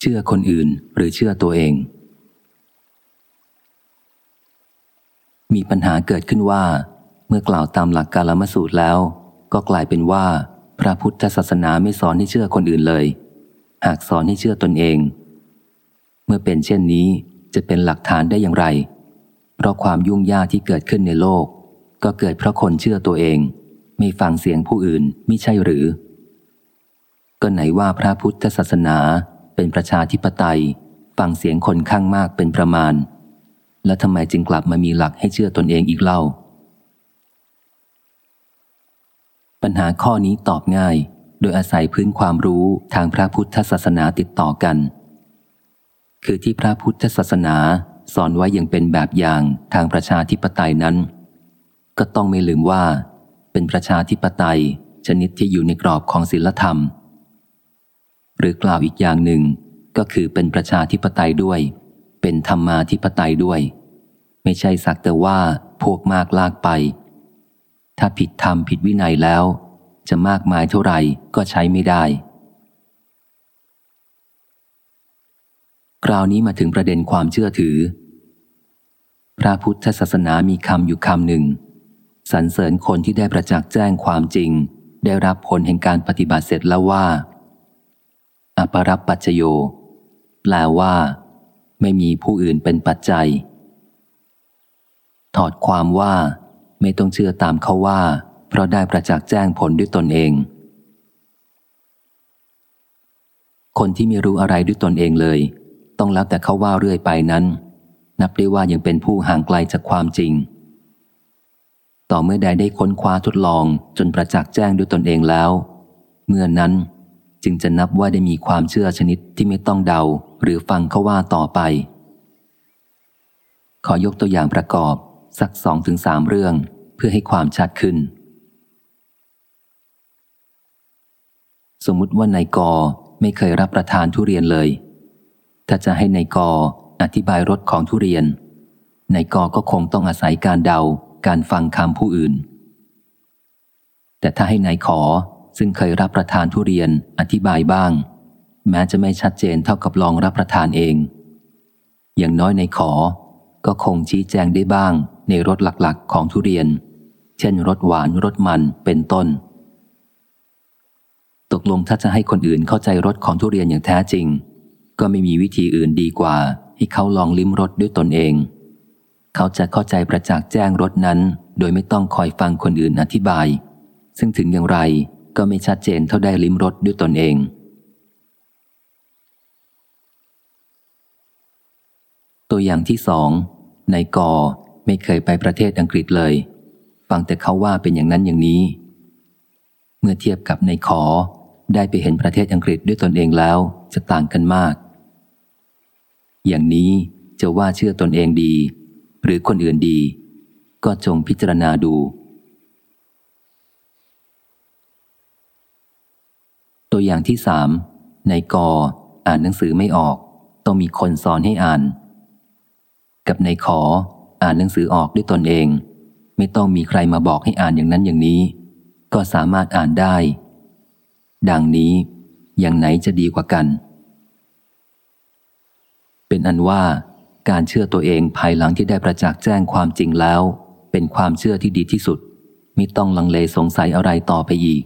เชื่อคนอื่นหรือเชื่อตัวเอง มีปัญหาเกิดขึ้นว่า เมื่อกล่าวตามหลักการลมสูตรแล้ว ก็กลายเป็นว่า พระพุทธศาสนาไม่สอนให้เชื่อคนอื่นเลย หากสอนให้เชื่อตนเอง เมื่อเป็นเช่นนี้จะเป็นหลักฐานได้อย่างไร เพราะความยุ่งยากที่เกิดขึ้นในโลก ก็เกิดเพราะคนเชื่อตัวเอง ไม่ฟังเสียงผู้อื่นไม่ใช่หรือ ก็ไหนว่าพระพุทธศาสนา เป็นประชาธิปไตย ฟังเสียงคนข้างมากเป็นประมาณ และทำไมจึงกลับมามีหลักให้เชื่อตนเองอีกเล่า ปัญหาข้อนี้ตอบง่าย โดยอาศัยพื้นความรู้ทางพระพุทธศาสนาติดต่อกัน คือที่พระพุทธศาสนาสอนไว้อยังเป็นแบบอย่างทางประชาธิปไตยนั้น ก็ต้องไม่ลืมว่า เป็นประชาธิปไตย ชนิดที่อยู่ในกรอบของศีลธรรม หรือกล่าวอีกอย่างหนึ่ง ก็คือเป็นประชาธิปไตยด้วย เป็นธรรมาธิปไตยด้วย ไม่ใช่สักแต่ว่าพวกมากลากไป ถ้าผิดธรรมผิดวินัยแล้ว จะมากมายเท่าไหร่ก็ใช้ไม่ได้ คราวนี้มาถึงประเด็นความเชื่อถือ พระพุทธศาสนามีคำอยู่คำหนึ่งสรรเสริญคนที่ได้ประจักษ์แจ้งความจริง ได้รับผลแห่งการปฏิบัติเสร็จแล้วว่า อปรับปัจจโย แปลว่า ไม่มีผู้อื่นเป็นปัจจัย ถอดความว่า ไม่ต้องเชื่อตามเขาว่า เพราะได้ประจักษ์แจ้งผลด้วยตนเอง คนที่ไม่รู้อะไรด้วยตนเองเลย ต้องแล้วแต่เขาว่าเรื่อยไปนั้น นับได้ว่ายังเป็นผู้ห่างไกลจากความจริง ต่อเมื่อใดได้ค้นคว้าทดลองจนประจักษ์แจ้งด้วยตนเองแล้ว เมื่อนนั้น จึงจะนับว่าได้มีความเชื่อชนิดที่ไม่ต้องเดาหรือฟังเขาว่าต่อไป ขอยกตัวอย่างประกอบสักสองถึงสามเรื่องเพื่อให้ความชัดขึ้น สมมุติว่านายกอไม่เคยรับประทานทุเรียนเลย ถ้าจะให้นายกออธิบายรสของทุเรียนนายกอก็คงต้องอาศัยการเดาการฟังคำผู้อื่น แต่ถ้าให้นายขอ ซึ่งเคยรับประทานทุเรียนอธิบายบ้าง แม้จะไม่ชัดเจนเท่ากับลองรับประทานเอง อย่างน้อยในขอ ก็คงชี้แจงได้บ้างในรสหลักๆ ของทุเรียน เช่นรสหวานรสมันเป็นต้น ตกลงถ้าจะให้คนอื่นเข้าใจรสของทุเรียนอย่างแท้จริง ก็ไม่มีวิธีอื่นดีกว่าให้เขาลองลิ้มรสด้วยตนเอง เขาจะเข้าใจประจักษ์แจ้งรสนั้น โดยไม่ต้องคอยฟังคนอื่นอธิบาย ซึ่งถึงอย่างไร ก็ไม่ชัดเจนเท่าได้ลิ้มรสด้วยตนเอง ตัวอย่างที่สองนายกอไม่เคยไปประเทศอังกฤษเลย ฟังแต่เขาว่าเป็นอย่างนั้นอย่างนี้ เมื่อเทียบกับนายขอได้ไปเห็นประเทศอังกฤษด้วยตนเองแล้วจะต่างกันมาก อย่างนี้จะว่าเชื่อตนเองดี หรือคนอื่นดี ก็จงพิจารณาดูตัว อย่างที่สามในกออ่านหนังสือไม่ออก ต้องมีคนสอนให้อ่าน กับในขออ่านหนังสือออกด้วยตนเอง ไม่ต้องมีใครมาบอกให้อ่านอย่างนั้นอย่างนี้ ก็สามารถอ่านได้ ดังนี้อย่างไหนจะดีกว่ากัน เป็นอันว่าการเชื่อตัวเองภายหลังที่ได้ประจักษ์แจ้งความจริงแล้ว เป็นความเชื่อที่ดีที่สุด ไม่ต้องลังเลสงสัยอะไรต่อไปอีก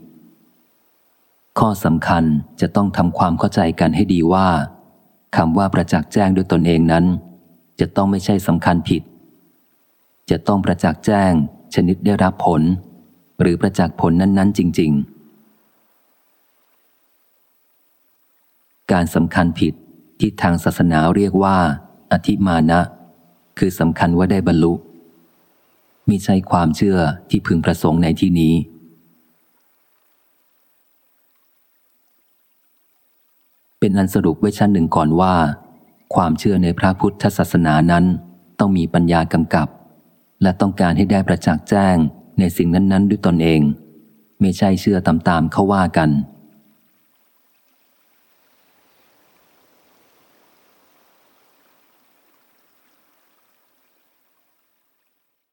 ข้อสำคัญจะต้องทำความเข้าใจกันให้ดีว่าคำว่าประจักษ์แจ้งด้วยตนเองนั้น จะต้องไม่ใช่สำคัญผิด จะต้องประจักษ์แจ้ง ชนิดได้รับผล หรือประจักษ์ผลนั้น ๆ จริง ๆ การสำคัญผิดที่ทางศาสนาเรียกว่า อธิมานะ คือสำคัญว่าได้บรรลุมิใช่ความเชื่อที่พึงประสงค์ในที่นี้ เป็นอันสรุปไว้ชั้นหนึ่งก่อนว่า ความเชื่อในพระพุทธศาสนานั้น ต้องมีปัญญากำกับ และต้องการให้ได้ประจักษ์แจ้งในสิ่งนั้น ๆ ด้วยตนเอง ไม่ใช่เชื่อตามๆเขาว่ากัน